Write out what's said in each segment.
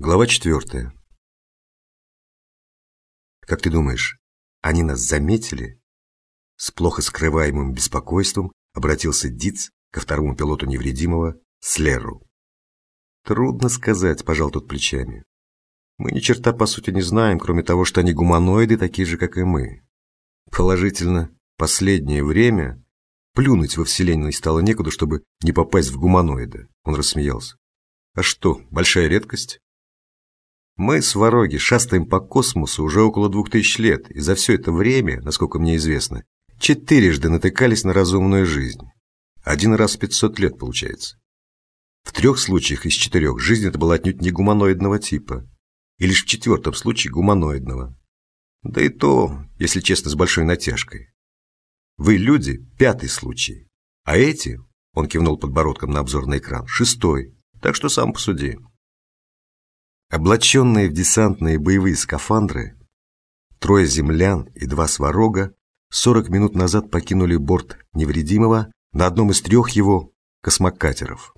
Глава четвертая. Как ты думаешь, они нас заметили? С плохо скрываемым беспокойством обратился Диц ко второму пилоту невредимого, Слерру. Трудно сказать, пожал тот плечами. Мы ни черта по сути не знаем, кроме того, что они гуманоиды, такие же, как и мы. Положительно, последнее время плюнуть во Вселенной стало некуда, чтобы не попасть в гуманоида. Он рассмеялся. А что, большая редкость? Мы, свароги, шастаем по космосу уже около двух тысяч лет, и за все это время, насколько мне известно, четырежды натыкались на разумную жизнь. Один раз в пятьсот лет, получается. В трех случаях из четырех жизнь это была отнюдь не гуманоидного типа, и лишь в четвертом случае гуманоидного. Да и то, если честно, с большой натяжкой. Вы, люди, пятый случай, а эти, он кивнул подбородком на обзорный экран, шестой, так что сам посуди. Облаченные в десантные боевые скафандры, трое землян и два сварога 40 минут назад покинули борт невредимого на одном из трех его космокатеров.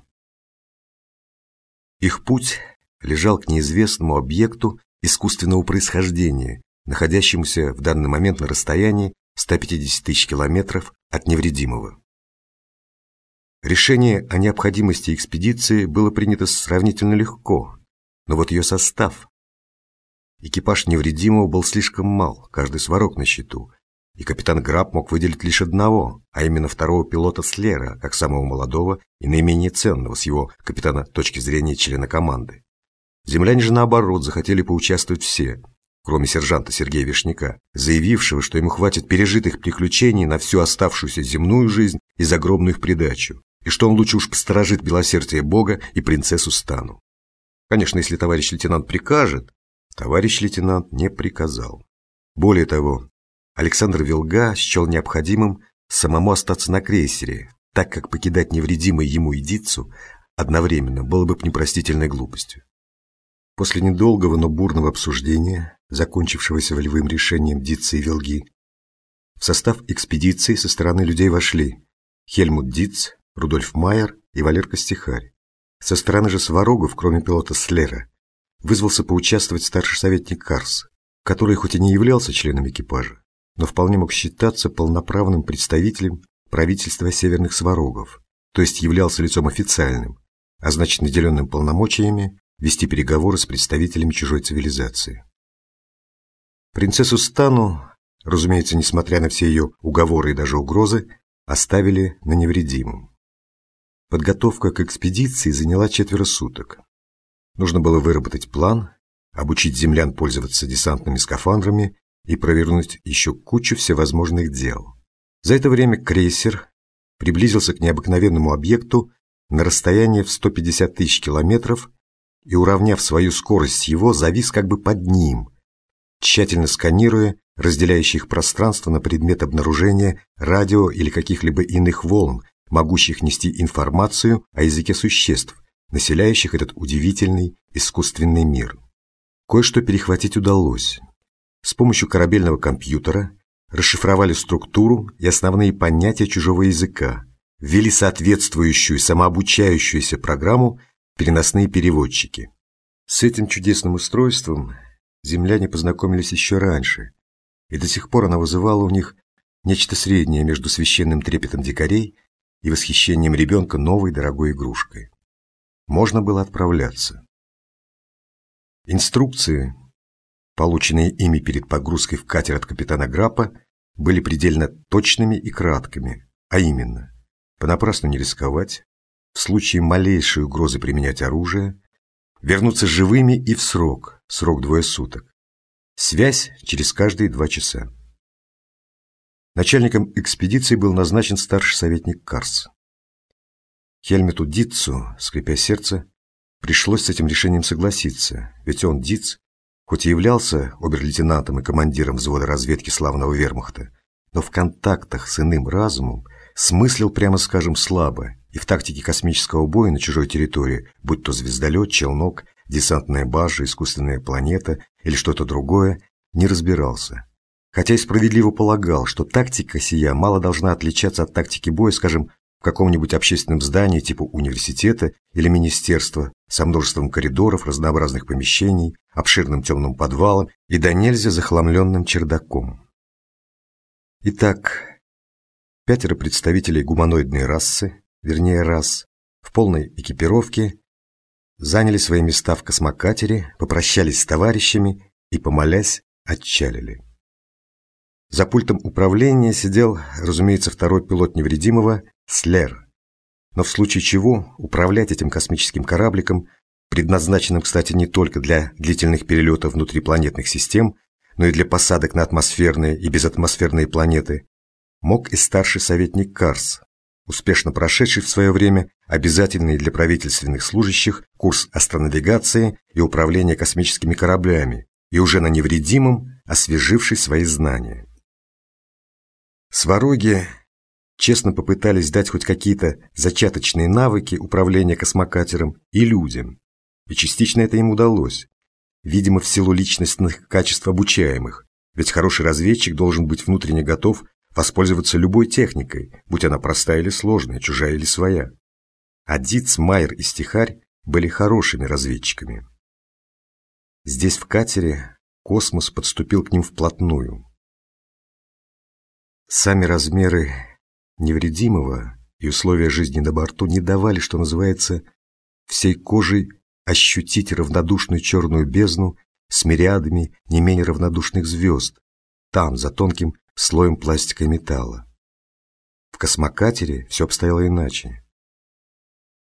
Их путь лежал к неизвестному объекту искусственного происхождения, находящемуся в данный момент на расстоянии 150 тысяч километров от невредимого. Решение о необходимости экспедиции было принято сравнительно легко, но вот ее состав. Экипаж невредимого был слишком мал, каждый сварок на счету, и капитан Граб мог выделить лишь одного, а именно второго пилота Слера, как самого молодого и наименее ценного с его капитана точки зрения члена команды. Земляне же наоборот захотели поучаствовать все, кроме сержанта Сергея Вишняка, заявившего, что ему хватит пережитых приключений на всю оставшуюся земную жизнь и загробную их придачу, и что он лучше уж посторожит белосердие Бога и принцессу Стану. Конечно, если товарищ лейтенант прикажет, товарищ лейтенант не приказал. Более того, Александр Вилга счел необходимым самому остаться на крейсере, так как покидать невредимой ему идицу одновременно было бы непростительной глупостью. После недолгого, но бурного обсуждения, закончившегося волевым решением Дитца и Вилги, в состав экспедиции со стороны людей вошли Хельмут Диц, Рудольф Майер и Валерка Стихарь. Со стороны же Сварогов, кроме пилота Слера, вызвался поучаствовать старший советник Карс, который хоть и не являлся членом экипажа, но вполне мог считаться полноправным представителем правительства Северных Сварогов, то есть являлся лицом официальным, а значит наделенным полномочиями вести переговоры с представителями чужой цивилизации. Принцессу Стану, разумеется, несмотря на все ее уговоры и даже угрозы, оставили на невредимом. Подготовка к экспедиции заняла четверо суток. Нужно было выработать план, обучить землян пользоваться десантными скафандрами и провернуть еще кучу всевозможных дел. За это время крейсер приблизился к необыкновенному объекту на расстояние в 150 тысяч километров и, уравняв свою скорость его, завис как бы под ним, тщательно сканируя разделяющие их пространство на предмет обнаружения радио или каких-либо иных волн, могущих нести информацию о языке существ, населяющих этот удивительный искусственный мир. Кое-что перехватить удалось. С помощью корабельного компьютера расшифровали структуру и основные понятия чужого языка, ввели соответствующую самообучающуюся программу переносные переводчики. С этим чудесным устройством земляне познакомились еще раньше, и до сих пор она вызывала у них нечто среднее между священным трепетом дикарей и восхищением ребенка новой дорогой игрушкой. Можно было отправляться. Инструкции, полученные ими перед погрузкой в катер от капитана Граппа, были предельно точными и краткими, а именно, понапрасну не рисковать, в случае малейшей угрозы применять оружие, вернуться живыми и в срок, срок двое суток. Связь через каждые два часа. Начальником экспедиции был назначен старший советник Карс. Хельмету Дитцу, скрипя сердце, пришлось с этим решением согласиться, ведь он, Дитц, хоть и являлся обер-лейтенантом и командиром взвода разведки славного вермахта, но в контактах с иным разумом смыслил, прямо скажем, слабо, и в тактике космического боя на чужой территории, будь то звездолет, челнок, десантная база, искусственная планета или что-то другое, не разбирался хотя и справедливо полагал, что тактика сия мало должна отличаться от тактики боя, скажем, в каком-нибудь общественном здании типа университета или министерства, со множеством коридоров, разнообразных помещений, обширным темным подвалом и до нельзя захламленным чердаком. Итак, пятеро представителей гуманоидной расы, вернее рас, в полной экипировке, заняли свои места в космокатере, попрощались с товарищами и, помолясь, отчалили. За пультом управления сидел, разумеется, второй пилот невредимого, Слер, но в случае чего управлять этим космическим корабликом, предназначенным, кстати, не только для длительных перелетов внутрипланетных систем, но и для посадок на атмосферные и безатмосферные планеты, мог и старший советник Карс, успешно прошедший в свое время обязательный для правительственных служащих курс астронавигации и управления космическими кораблями, и уже на невредимом освеживший свои знания. Свароги честно попытались дать хоть какие-то зачаточные навыки управления космокатером и людям, и частично это им удалось, видимо, в силу личностных качеств обучаемых, ведь хороший разведчик должен быть внутренне готов воспользоваться любой техникой, будь она простая или сложная, чужая или своя. А Диц, Майер и Стихарь были хорошими разведчиками. Здесь, в катере, космос подступил к ним вплотную. Сами размеры невредимого и условия жизни на борту не давали, что называется, всей кожей ощутить равнодушную черную бездну с мириадами не менее равнодушных звезд, там, за тонким слоем пластика и металла. В космокатере все обстояло иначе.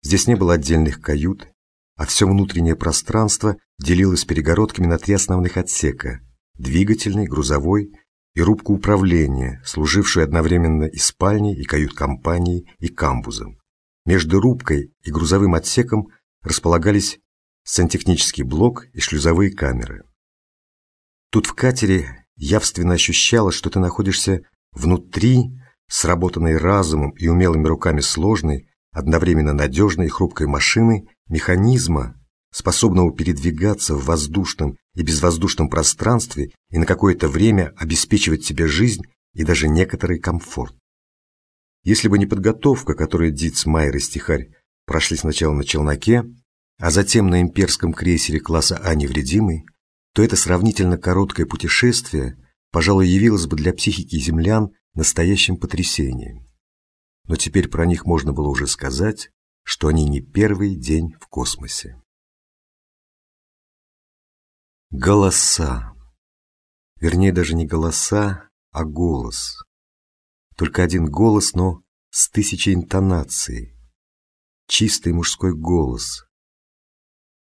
Здесь не было отдельных кают, а все внутреннее пространство делилось перегородками на три основных отсека – двигательный, грузовой и рубку управления, служившую одновременно и спальней, и кают-компанией, и камбузом. Между рубкой и грузовым отсеком располагались сантехнический блок и шлюзовые камеры. Тут в катере явственно ощущалось, что ты находишься внутри сработанной разумом и умелыми руками сложной, одновременно надежной и хрупкой машины, механизма, способного передвигаться в воздушном и безвоздушном пространстве и на какое-то время обеспечивать себе жизнь и даже некоторый комфорт. Если бы не подготовка, которую Диц, Майер и Стихарь прошли сначала на челноке, а затем на имперском крейсере класса А невредимый, то это сравнительно короткое путешествие, пожалуй, явилось бы для психики землян настоящим потрясением. Но теперь про них можно было уже сказать, что они не первый день в космосе. Голоса. Вернее, даже не голоса, а голос. Только один голос, но с тысячей интонаций. Чистый мужской голос.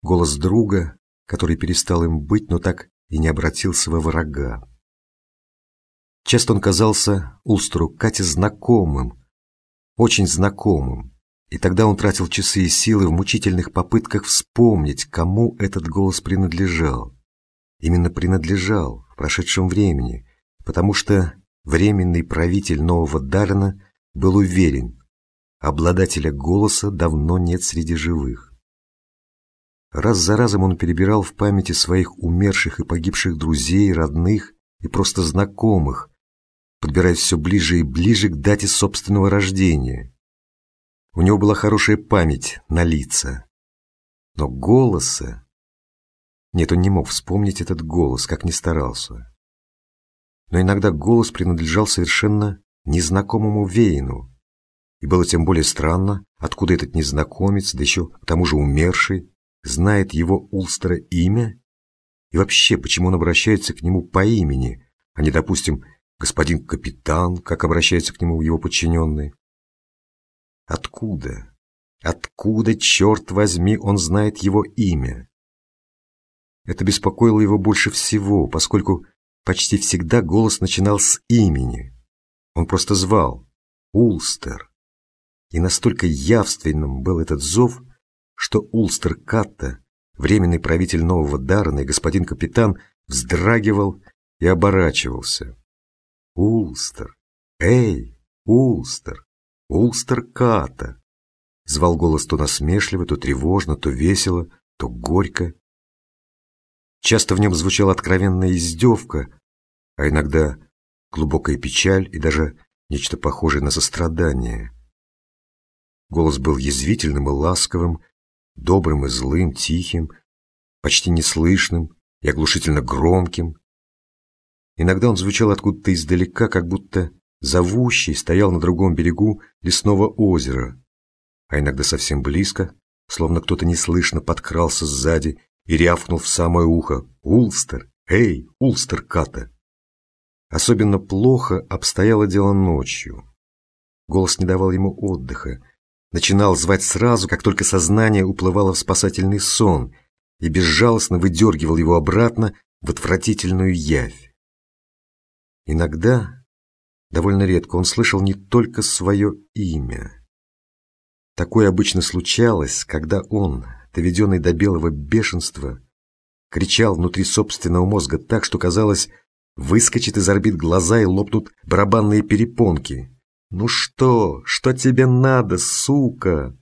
Голос друга, который перестал им быть, но так и не обратился во врага. Часто он казался Улстеру Кате знакомым, очень знакомым, и тогда он тратил часы и силы в мучительных попытках вспомнить, кому этот голос принадлежал именно принадлежал в прошедшем времени, потому что временный правитель нового Даррена был уверен, обладателя голоса давно нет среди живых. Раз за разом он перебирал в памяти своих умерших и погибших друзей, родных и просто знакомых, подбираясь все ближе и ближе к дате собственного рождения. У него была хорошая память на лица, но голоса нет, он не мог вспомнить этот голос, как ни старался. Но иногда голос принадлежал совершенно незнакомому Вейну. И было тем более странно, откуда этот незнакомец, да еще к тому же умерший, знает его Улстера имя? И вообще, почему он обращается к нему по имени, а не, допустим, господин капитан, как обращается к нему его подчиненный? Откуда? Откуда, черт возьми, он знает его имя? Это беспокоило его больше всего, поскольку почти всегда голос начинал с имени. Он просто звал «Улстер». И настолько явственным был этот зов, что Улстер Катта, временный правитель нового Дарна и господин капитан, вздрагивал и оборачивался. «Улстер! Эй, Улстер! Улстер Катта!» Звал голос то насмешливо, то тревожно, то весело, то горько Часто в нем звучала откровенная издевка, а иногда глубокая печаль и даже нечто похожее на сострадание. Голос был язвительным и ласковым, добрым и злым, тихим, почти неслышным и оглушительно громким. Иногда он звучал откуда-то издалека, как будто зовущий стоял на другом берегу лесного озера, а иногда совсем близко, словно кто-то неслышно подкрался сзади и рявкнул в самое ухо «Улстер! Эй, Улстер Ката!» Особенно плохо обстояло дело ночью. Голос не давал ему отдыха, начинал звать сразу, как только сознание уплывало в спасательный сон и безжалостно выдергивал его обратно в отвратительную явь. Иногда, довольно редко, он слышал не только свое имя. Такое обычно случалось, когда он, доведенный до белого бешенства, кричал внутри собственного мозга так, что казалось, выскочит из орбит глаза и лопнут барабанные перепонки. «Ну что? Что тебе надо, сука?»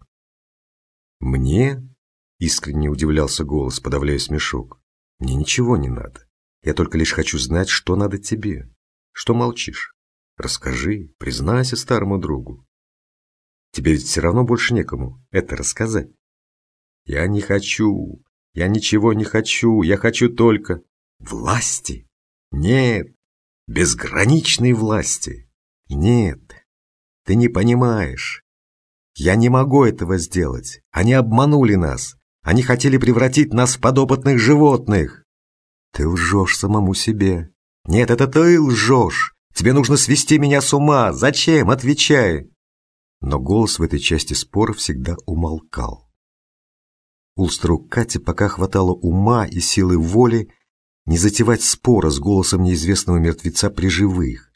«Мне?» — искренне удивлялся голос, подавляя смешок. «Мне ничего не надо. Я только лишь хочу знать, что надо тебе. Что молчишь? Расскажи, признайся старому другу. Тебе ведь все равно больше некому это рассказать». «Я не хочу. Я ничего не хочу. Я хочу только власти. Нет, безграничной власти. Нет, ты не понимаешь. Я не могу этого сделать. Они обманули нас. Они хотели превратить нас в подопытных животных. Ты лжешь самому себе. Нет, это ты лжешь. Тебе нужно свести меня с ума. Зачем? Отвечай. Но голос в этой части спора всегда умолкал. Улстру Кате пока хватало ума и силы воли не затевать спора с голосом неизвестного мертвеца при живых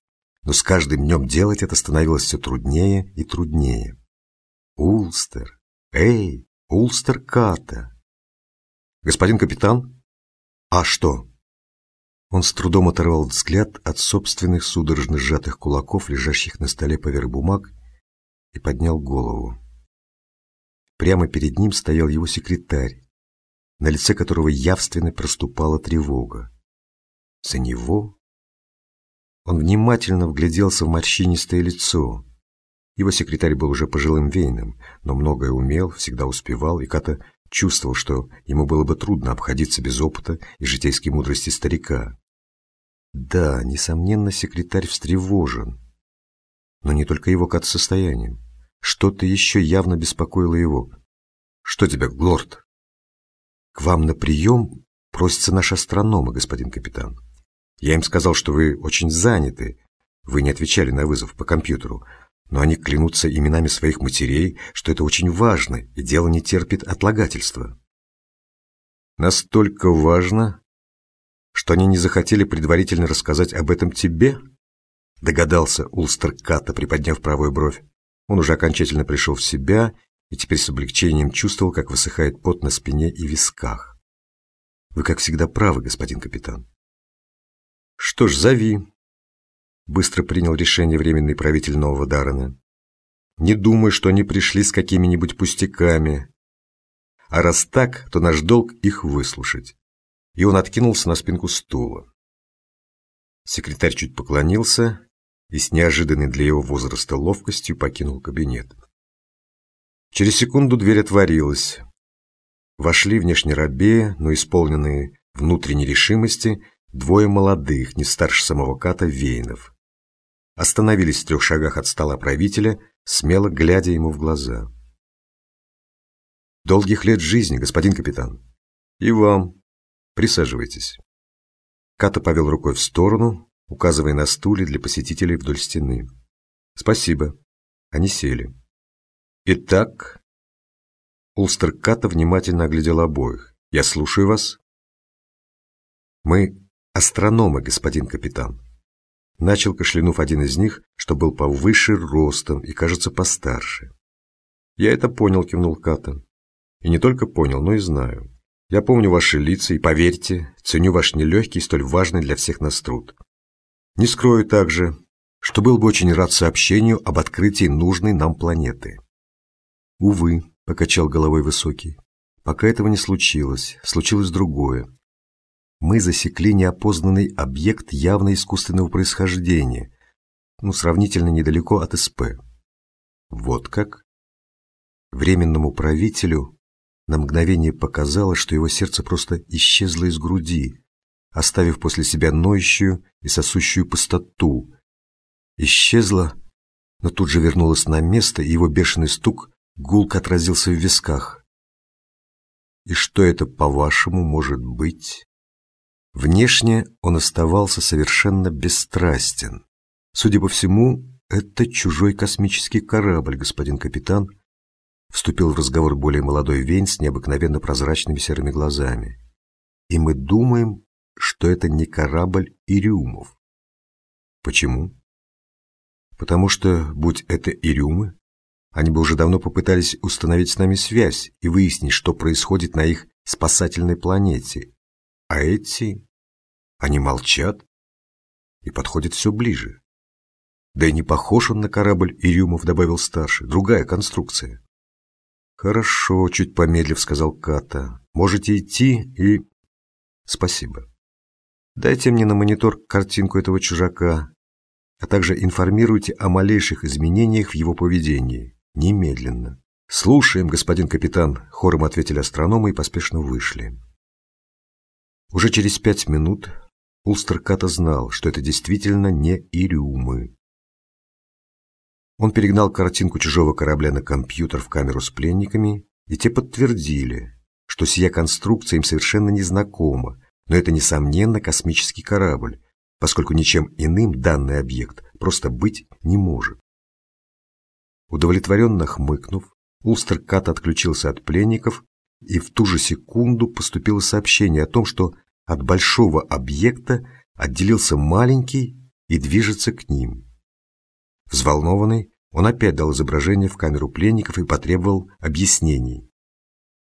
но с каждым днем делать это становилось все труднее и труднее. Улстер! Эй, Улстер Ката! Господин капитан? А что? Он с трудом оторвал взгляд от собственных судорожно сжатых кулаков, лежащих на столе поверх бумаг, и поднял голову. Прямо перед ним стоял его секретарь, на лице которого явственно проступала тревога. За него он внимательно вгляделся в морщинистое лицо. Его секретарь был уже пожилым вейным, но многое умел, всегда успевал, и Ката чувствовал, что ему было бы трудно обходиться без опыта и житейской мудрости старика. Да, несомненно, секретарь встревожен. Но не только его Ката состоянием. Что-то еще явно беспокоило его. «Что тебя, Глорд?» «К вам на прием просятся наши астрономы, господин капитан». Я им сказал, что вы очень заняты. Вы не отвечали на вызов по компьютеру. Но они клянутся именами своих матерей, что это очень важно, и дело не терпит отлагательства. Настолько важно, что они не захотели предварительно рассказать об этом тебе? Догадался Улстер Ката, приподняв правую бровь. Он уже окончательно пришел в себя и теперь с облегчением чувствовал, как высыхает пот на спине и висках. Вы, как всегда, правы, господин капитан. Что ж, зови. Быстро принял решение временный правитель Нового Даррена. Не думай, что они пришли с какими-нибудь пустяками. А раз так, то наш долг их выслушать. И он откинулся на спинку стула. Секретарь чуть поклонился и с неожиданной для его возраста ловкостью покинул кабинет. Через секунду дверь отворилась. Вошли внешне рабея, но исполненные внутренней решимости Двое молодых, не старше самого Ката, Вейнов. Остановились в трех шагах от стола правителя, смело глядя ему в глаза. «Долгих лет жизни, господин капитан. И вам. Присаживайтесь». Ката повел рукой в сторону, указывая на стулья для посетителей вдоль стены. «Спасибо». Они сели. «Итак...» Улстер Ката внимательно оглядел обоих. «Я слушаю вас». «Мы астрономы, господин капитан. Начал кашлянув один из них, что был повыше ростом и, кажется, постарше. Я это понял, кивнул Ката. И не только понял, но и знаю. Я помню ваши лица и, поверьте, ценю ваш нелегкий, столь важный для всех нас труд. Не скрою также, что был бы очень рад сообщению об открытии нужной нам планеты. Увы, покачал головой Высокий, пока этого не случилось, случилось другое мы засекли неопознанный объект явно искусственного происхождения, ну, сравнительно недалеко от СП. Вот как? Временному правителю На мгновение показалось, что его сердце просто исчезло из груди, оставив после себя ноющую и сосущую пустоту. Исчезло, но тут же вернулось на место, и его бешеный стук гулко отразился в висках. И что это, по-вашему, может быть? Внешне он оставался совершенно бесстрастен. Судя по всему, это чужой космический корабль, господин капитан, вступил в разговор более молодой Вейн с необыкновенно прозрачными серыми глазами. И мы думаем, что это не корабль Ириумов. Почему? Потому что, будь это Ириумы, они бы уже давно попытались установить с нами связь и выяснить, что происходит на их спасательной планете. А эти... Они молчат и подходят все ближе. Да и не похож он на корабль Ириумов, добавил старший. Другая конструкция. Хорошо, чуть помедлив, сказал Ката. Можете идти и... Спасибо. Дайте мне на монитор картинку этого чужака, а также информируйте о малейших изменениях в его поведении. Немедленно. «Слушаем, господин капитан», — хором ответили астрономы и поспешно вышли. Уже через пять минут Улстер Ката знал, что это действительно не Ириумы. Он перегнал картинку чужого корабля на компьютер в камеру с пленниками, и те подтвердили, что сия конструкция им совершенно незнакома, но это, несомненно, космический корабль, поскольку ничем иным данный объект просто быть не может. Удовлетворенно хмыкнув, Улстеркат отключился от пленников, и в ту же секунду поступило сообщение о том, что от большого объекта отделился маленький и движется к ним. Взволнованный, он опять дал изображение в камеру пленников и потребовал объяснений.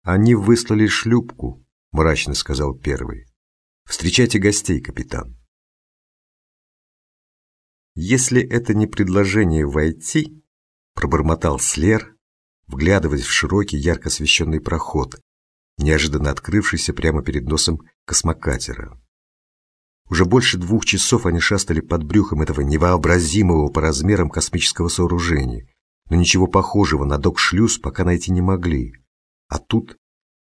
«Они выслали шлюпку», — мрачно сказал первый. «Встречайте гостей, капитан». «Если это не предложение войти», — пробормотал Слер, вглядываясь в широкий, ярко освещенный проход, неожиданно открывшийся прямо перед носом космокатера. Уже больше двух часов они шастали под брюхом этого невообразимого по размерам космического сооружения, но ничего похожего на док-шлюз пока найти не могли. А тут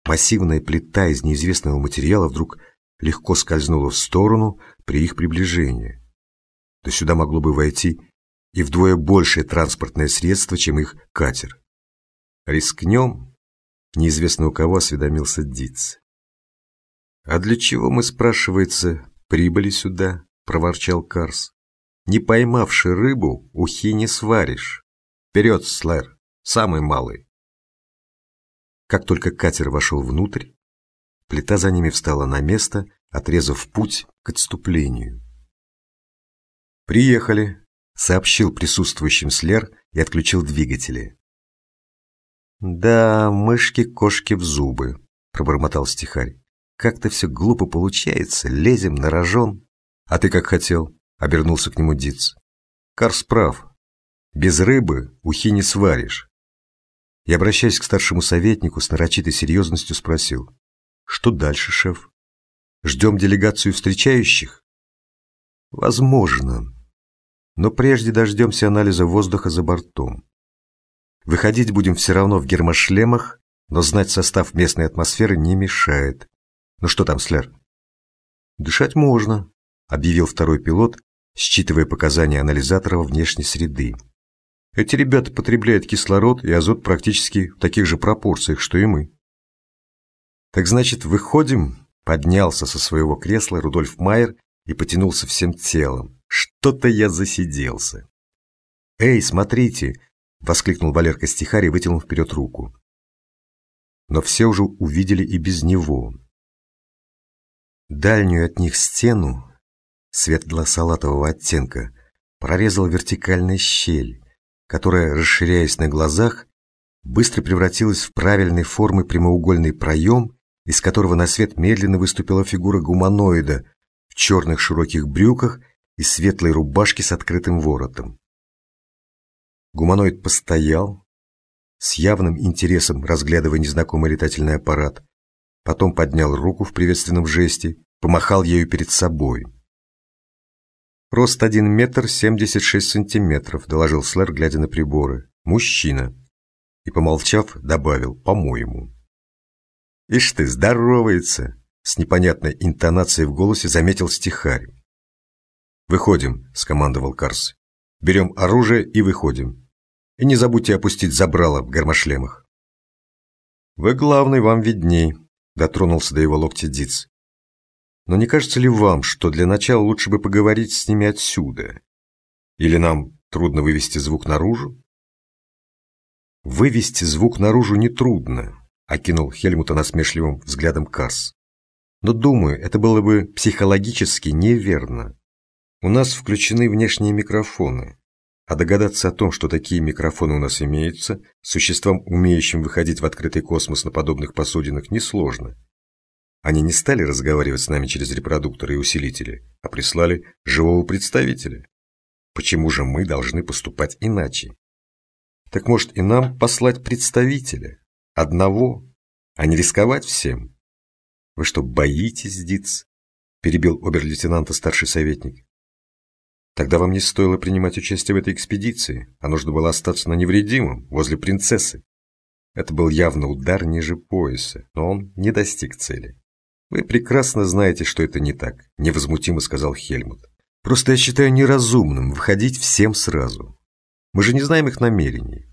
массивная плита из неизвестного материала вдруг легко скользнула в сторону при их приближении. То сюда могло бы войти и вдвое большее транспортное средство, чем их катер. «Рискнем?» — неизвестно у кого осведомился Диц. «А для чего мы, спрашивается, прибыли сюда?» — проворчал Карс. «Не поймавши рыбу, ухи не сваришь. Вперед, Слэр, самый малый!» Как только катер вошел внутрь, плита за ними встала на место, отрезав путь к отступлению. «Приехали», — сообщил присутствующим Слер и отключил двигатели. «Да, мышки-кошки в зубы», — пробормотал стихарь. Как-то все глупо получается, лезем на рожон. А ты как хотел, обернулся к нему Диц. Карс прав. Без рыбы ухи не сваришь. И, обращаясь к старшему советнику, с нарочитой серьезностью спросил. Что дальше, шеф? Ждем делегацию встречающих? Возможно. Но прежде дождемся анализа воздуха за бортом. Выходить будем все равно в гермошлемах, но знать состав местной атмосферы не мешает. «Ну что там, Слер?» «Дышать можно», — объявил второй пилот, считывая показания анализатора внешней среды. «Эти ребята потребляют кислород и азот практически в таких же пропорциях, что и мы». «Так значит, выходим?» — поднялся со своего кресла Рудольф Майер и потянулся всем телом. «Что-то я засиделся». «Эй, смотрите!» — воскликнул Валерка Стихарь и вытянул вперед руку. Но все уже увидели и без него. Дальнюю от них стену, светло-салатового оттенка, прорезала вертикальная щель, которая, расширяясь на глазах, быстро превратилась в правильной формы прямоугольный проем, из которого на свет медленно выступила фигура гуманоида в черных широких брюках и светлой рубашке с открытым воротом. Гуманоид постоял, с явным интересом разглядывая незнакомый летательный аппарат, потом поднял руку в приветственном жесте, помахал ею перед собой. «Рост один метр семьдесят шесть сантиметров», — доложил Слэр, глядя на приборы. «Мужчина». И, помолчав, добавил «по-моему». Ишь ты, здоровается!» С непонятной интонацией в голосе заметил стихарь. «Выходим», — скомандовал Карс. «Берем оружие и выходим. И не забудьте опустить забрало в гермошлемах». «Вы главный, вам видней», — дотронулся до его локтя Диц. «Но не кажется ли вам, что для начала лучше бы поговорить с ними отсюда? Или нам трудно вывести звук наружу?» «Вывести звук наружу нетрудно», — окинул Хельмута насмешливым взглядом Карс. «Но, думаю, это было бы психологически неверно. У нас включены внешние микрофоны, а догадаться о том, что такие микрофоны у нас имеются, существам, умеющим выходить в открытый космос на подобных посудинах, несложно. Они не стали разговаривать с нами через репродукторы и усилители, а прислали живого представителя. Почему же мы должны поступать иначе? Так может и нам послать представителя? Одного? А не рисковать всем? Вы что, боитесь, Диц? Перебил обер-лейтенанта старший советник. Тогда вам не стоило принимать участие в этой экспедиции, а нужно было остаться на невредимом, возле принцессы. Это был явно удар ниже пояса, но он не достиг цели. «Вы прекрасно знаете, что это не так», – невозмутимо сказал Хельмут. «Просто я считаю неразумным выходить всем сразу. Мы же не знаем их намерений.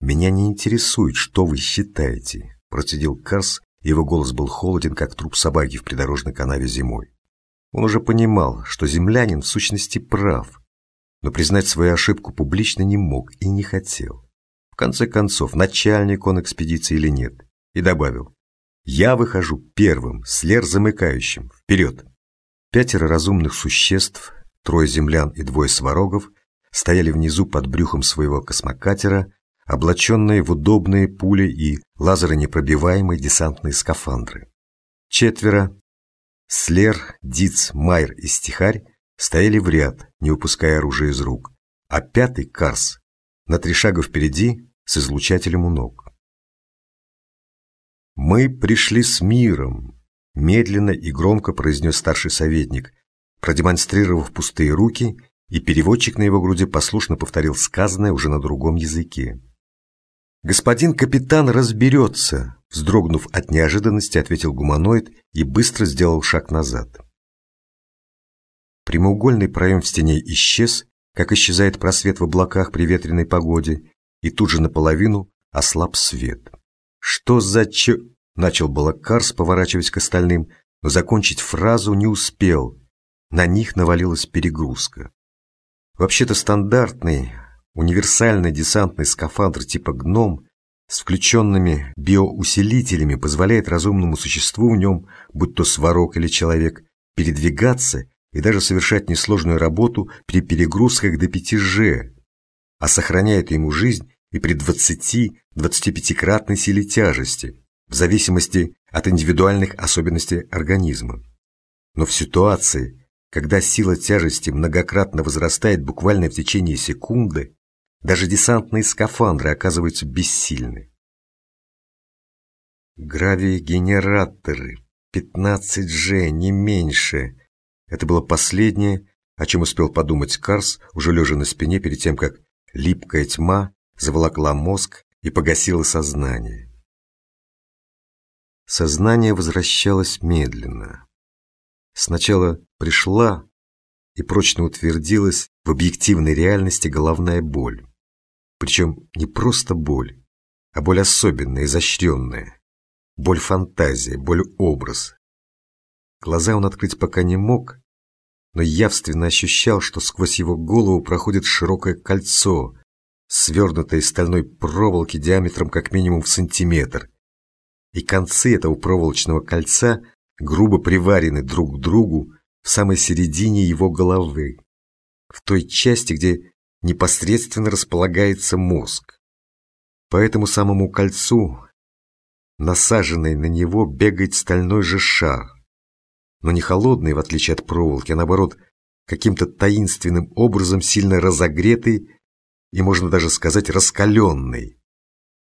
«Меня не интересует, что вы считаете», – процедил Карс, его голос был холоден, как труп собаки в придорожной канаве зимой. Он уже понимал, что землянин в сущности прав, но признать свою ошибку публично не мог и не хотел. В конце концов, начальник он экспедиции или нет, и добавил, «Я выхожу первым, слер замыкающим, вперед!» Пятеро разумных существ, трое землян и двое сварогов, стояли внизу под брюхом своего космокатера, облаченные в удобные пули и лазеронепробиваемые десантные скафандры. Четверо – Слер, Диц, Майер и Стихарь – стояли в ряд, не упуская оружие из рук, а пятый – Карс, на три шага впереди с излучателем у ног. «Мы пришли с миром», – медленно и громко произнес старший советник, продемонстрировав пустые руки – и переводчик на его груди послушно повторил сказанное уже на другом языке. «Господин капитан разберется», — вздрогнув от неожиданности, ответил гуманоид и быстро сделал шаг назад. Прямоугольный проем в стене исчез, как исчезает просвет в облаках при ветреной погоде, и тут же наполовину ослаб свет. «Что за че...» — начал Балакарс, поворачиваясь к остальным, но закончить фразу не успел. На них навалилась перегрузка. Вообще-то стандартный, универсальный десантный скафандр типа «Гном» с включенными биоусилителями позволяет разумному существу в нем, будь то сварог или человек, передвигаться и даже совершать несложную работу при перегрузках до 5G, а сохраняет ему жизнь и при 20-25-кратной силе тяжести, в зависимости от индивидуальных особенностей организма. Но в ситуации, когда сила тяжести многократно возрастает буквально в течение секунды, даже десантные скафандры оказываются бессильны. Гравий-генераторы, 15G, не меньше. Это было последнее, о чем успел подумать Карс, уже лежа на спине перед тем, как липкая тьма заволокла мозг и погасила сознание. Сознание возвращалось медленно. Сначала пришла и прочно утвердилась в объективной реальности головная боль. Причем не просто боль, а боль особенная, изощренная. Боль фантазия, боль образ. Глаза он открыть пока не мог, но явственно ощущал, что сквозь его голову проходит широкое кольцо, свернутое из стальной проволоки диаметром как минимум в сантиметр. И концы этого проволочного кольца – грубо приварены друг к другу в самой середине его головы, в той части, где непосредственно располагается мозг. По этому самому кольцу, насаженный на него, бегает стальной же шар, но не холодный, в отличие от проволоки, а наоборот, каким-то таинственным образом сильно разогретый и, можно даже сказать, раскаленный.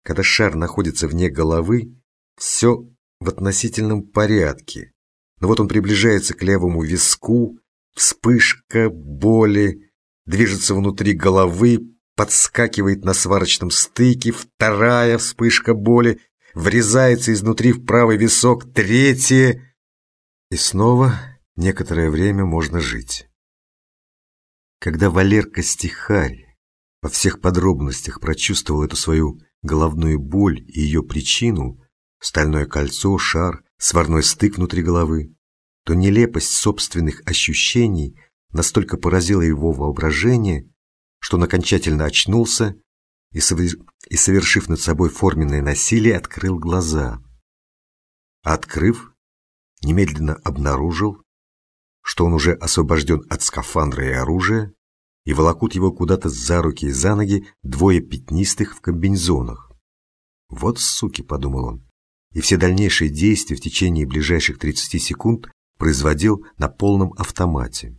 Когда шар находится вне головы, все в относительном порядке. Но вот он приближается к левому виску, вспышка боли, движется внутри головы, подскакивает на сварочном стыке, вторая вспышка боли, врезается изнутри в правый висок, третье... И снова некоторое время можно жить. Когда Валерка Стихарь во всех подробностях прочувствовал эту свою головную боль и ее причину, стальное кольцо, шар, сварной стык внутри головы, то нелепость собственных ощущений настолько поразила его воображение, что он окончательно очнулся и, и совершив над собой форменное насилие, открыл глаза. Открыв, немедленно обнаружил, что он уже освобожден от скафандра и оружия, и волокут его куда-то за руки и за ноги двое пятнистых в комбинезонах. «Вот суки», — подумал он, и все дальнейшие действия в течение ближайших 30 секунд производил на полном автомате.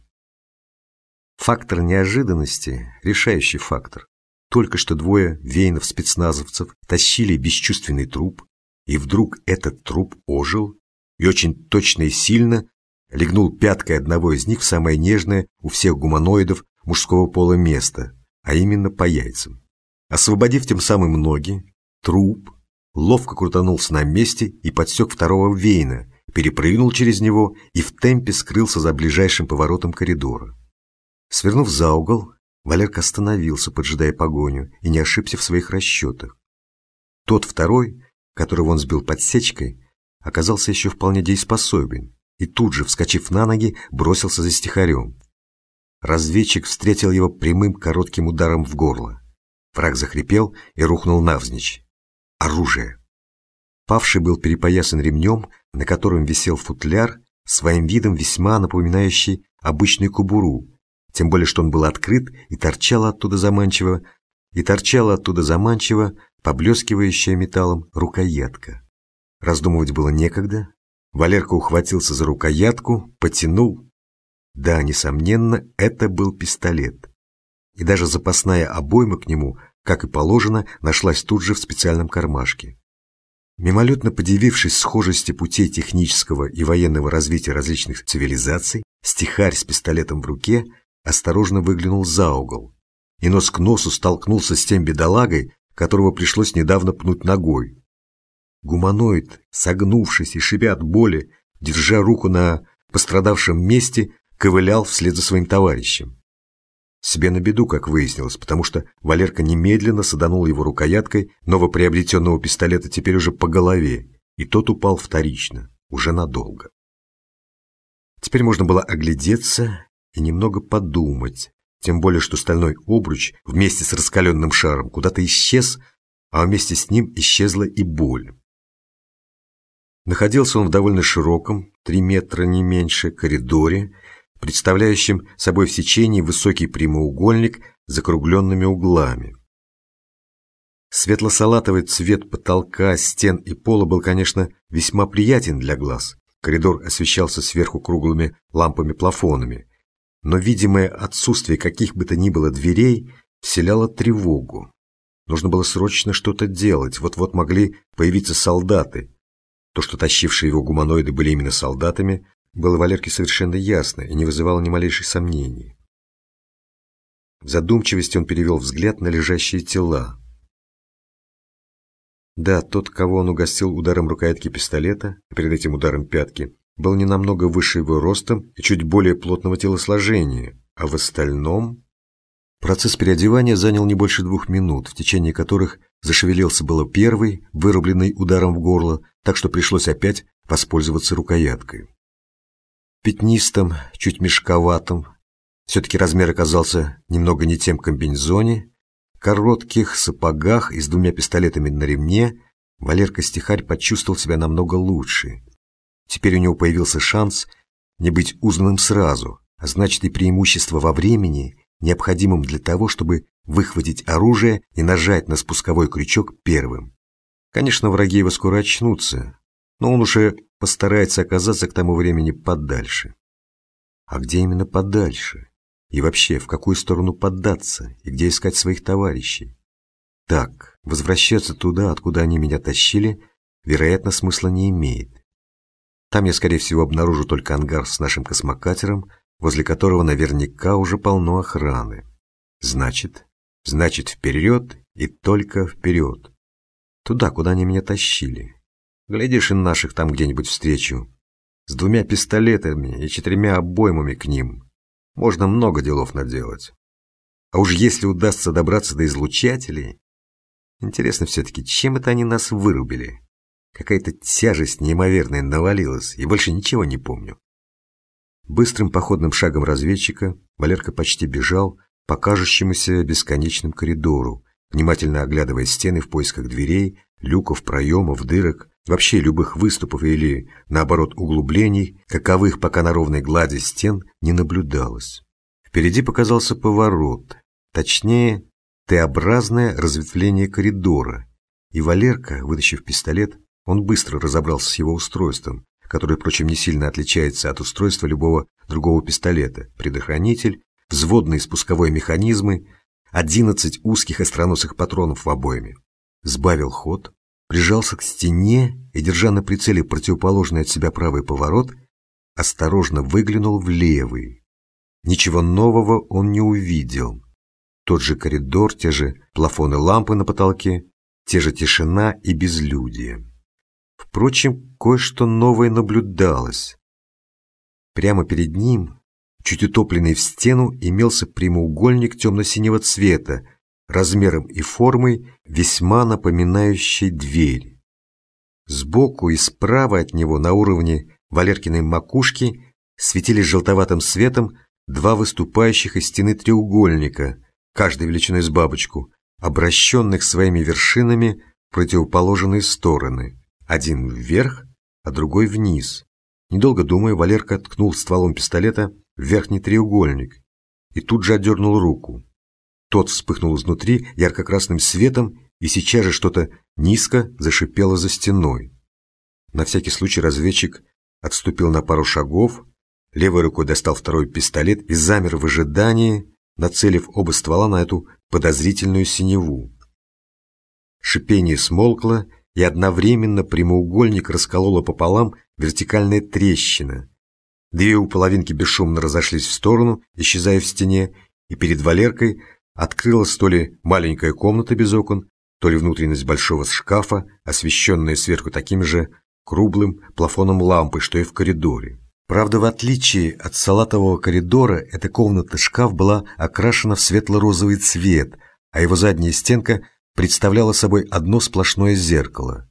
Фактор неожиданности – решающий фактор. Только что двое вейнов-спецназовцев тащили бесчувственный труп, и вдруг этот труп ожил и очень точно и сильно легнул пяткой одного из них в самое нежное у всех гуманоидов мужского пола место, а именно по яйцам. Освободив тем самым ноги, труп ловко крутанулся на месте и подсек второго Вейна, перепрыгнул через него и в темпе скрылся за ближайшим поворотом коридора. Свернув за угол, Валерка остановился, поджидая погоню, и не ошибся в своих расчетах. Тот второй, которого он сбил подсечкой, оказался еще вполне дееспособен, и тут же, вскочив на ноги, бросился за стихарем. Разведчик встретил его прямым коротким ударом в горло. Враг захрипел и рухнул навзничь. Оружие. Павший был перепоясан ремнем, на котором висел футляр, своим видом весьма напоминающий обычный кубуру, тем более что он был открыт и торчал оттуда заманчиво, и торчала оттуда заманчиво, поблескивающая металлом рукоятка. Раздумывать было некогда. Валерка ухватился за рукоятку, потянул. Да, несомненно, это был пистолет. И даже запасная обойма к нему, как и положено, нашлась тут же в специальном кармашке. Мимолетно подивившись схожести путей технического и военного развития различных цивилизаций, стихарь с пистолетом в руке осторожно выглянул за угол и нос к носу столкнулся с тем бедолагой, которого пришлось недавно пнуть ногой. Гуманоид, согнувшись и шипя от боли, держа руку на пострадавшем месте, ковылял вслед за своим товарищем. Себе на беду, как выяснилось, потому что Валерка немедленно саданул его рукояткой новоприобретенного пистолета теперь уже по голове, и тот упал вторично, уже надолго. Теперь можно было оглядеться и немного подумать, тем более что стальной обруч вместе с раскаленным шаром куда-то исчез, а вместе с ним исчезла и боль. Находился он в довольно широком, три метра не меньше, коридоре, представляющим собой в сечении высокий прямоугольник с закругленными углами. Светло-салатовый цвет потолка, стен и пола был, конечно, весьма приятен для глаз. Коридор освещался сверху круглыми лампами-плафонами, но видимое отсутствие каких бы то ни было дверей вселяло тревогу. Нужно было срочно что-то делать, вот-вот могли появиться солдаты. То, что тащившие его гуманоиды были именно солдатами, было Валерке совершенно ясно и не вызывало ни малейших сомнений. В задумчивости он перевел взгляд на лежащие тела. Да, тот, кого он угостил ударом рукоятки пистолета, а перед этим ударом пятки, был не намного выше его ростом и чуть более плотного телосложения, а в остальном... Процесс переодевания занял не больше двух минут, в течение которых зашевелился было первый, вырубленный ударом в горло, так что пришлось опять воспользоваться рукояткой пятнистом, чуть мешковатом. Все-таки размер оказался немного не тем комбинезоне. коротких сапогах и с двумя пистолетами на ремне Валерка-стихарь почувствовал себя намного лучше. Теперь у него появился шанс не быть узнанным сразу, а значит и преимущество во времени, необходимым для того, чтобы выхватить оружие и нажать на спусковой крючок первым. Конечно, враги его скоро очнутся, но он уже постарается оказаться к тому времени подальше. А где именно подальше? И вообще, в какую сторону поддаться? И где искать своих товарищей? Так, возвращаться туда, откуда они меня тащили, вероятно, смысла не имеет. Там я, скорее всего, обнаружу только ангар с нашим космокатером, возле которого наверняка уже полно охраны. Значит, значит, вперед и только вперед. Туда, куда они меня тащили. Глядишь, и наших там где-нибудь встречу. С двумя пистолетами и четырьмя обоймами к ним. Можно много делов наделать. А уж если удастся добраться до излучателей... Интересно все-таки, чем это они нас вырубили? Какая-то тяжесть неимоверная навалилась, и больше ничего не помню. Быстрым походным шагом разведчика Валерка почти бежал по кажущемуся бесконечным коридору, внимательно оглядывая стены в поисках дверей, люков, проемов, дырок, вообще любых выступов или, наоборот, углублений, каковых пока на ровной глади стен не наблюдалось. Впереди показался поворот, точнее, Т-образное разветвление коридора, и Валерка, вытащив пистолет, он быстро разобрался с его устройством, которое, впрочем, не сильно отличается от устройства любого другого пистолета, предохранитель, взводные спусковые механизмы, 11 узких остроносых патронов в обойме. Сбавил ход, прижался к стене и, держа на прицеле противоположный от себя правый поворот, осторожно выглянул в левый. Ничего нового он не увидел. Тот же коридор, те же плафоны лампы на потолке, те же тишина и безлюдие. Впрочем, кое-что новое наблюдалось. Прямо перед ним, чуть утопленный в стену, имелся прямоугольник темно-синего цвета, размером и формой весьма напоминающий дверь. Сбоку и справа от него на уровне Валеркиной макушки светились желтоватым светом два выступающих из стены треугольника, каждой величиной с бабочку, обращенных своими вершинами в противоположные стороны, один вверх, а другой вниз. Недолго думая, Валерка ткнул стволом пистолета в верхний треугольник и тут же отдернул руку. Тот вспыхнул изнутри ярко-красным светом, и сейчас же что-то низко зашипело за стеной. На всякий случай разведчик отступил на пару шагов, левой рукой достал второй пистолет и замер в ожидании, нацелив оба ствола на эту подозрительную синеву. Шипение смолкло, и одновременно прямоугольник расколола пополам вертикальная трещина. Две у половинки бесшумно разошлись в сторону, исчезая в стене, и перед Валеркой Открылась то ли маленькая комната без окон, то ли внутренность большого шкафа, освещенная сверху таким же круглым плафоном лампы, что и в коридоре. Правда, в отличие от салатового коридора, эта комната-шкаф была окрашена в светло-розовый цвет, а его задняя стенка представляла собой одно сплошное зеркало.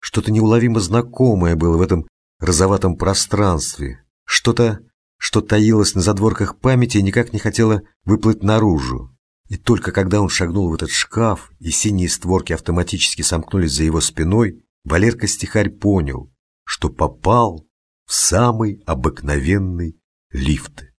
Что-то неуловимо знакомое было в этом розоватом пространстве, что-то что таилось на задворках памяти и никак не хотело выплыть наружу. И только когда он шагнул в этот шкаф, и синие створки автоматически сомкнулись за его спиной, Валерка Стихарь понял, что попал в самый обыкновенный лифт.